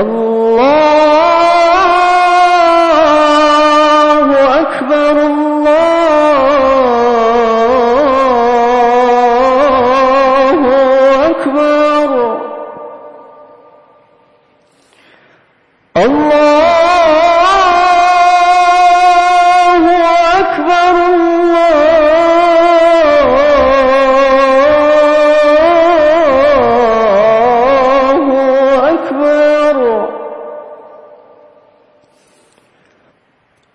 الله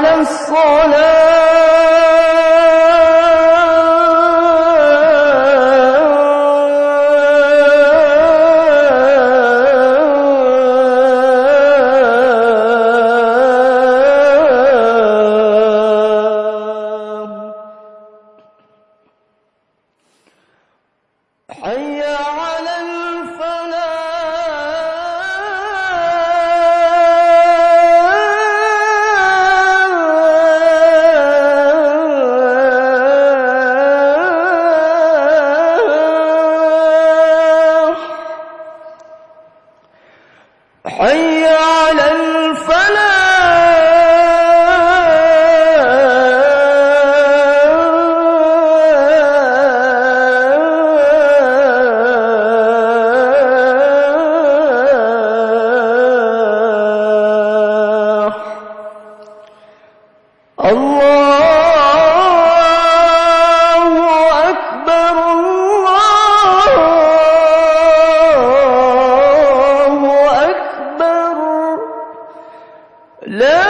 على حي على حي لا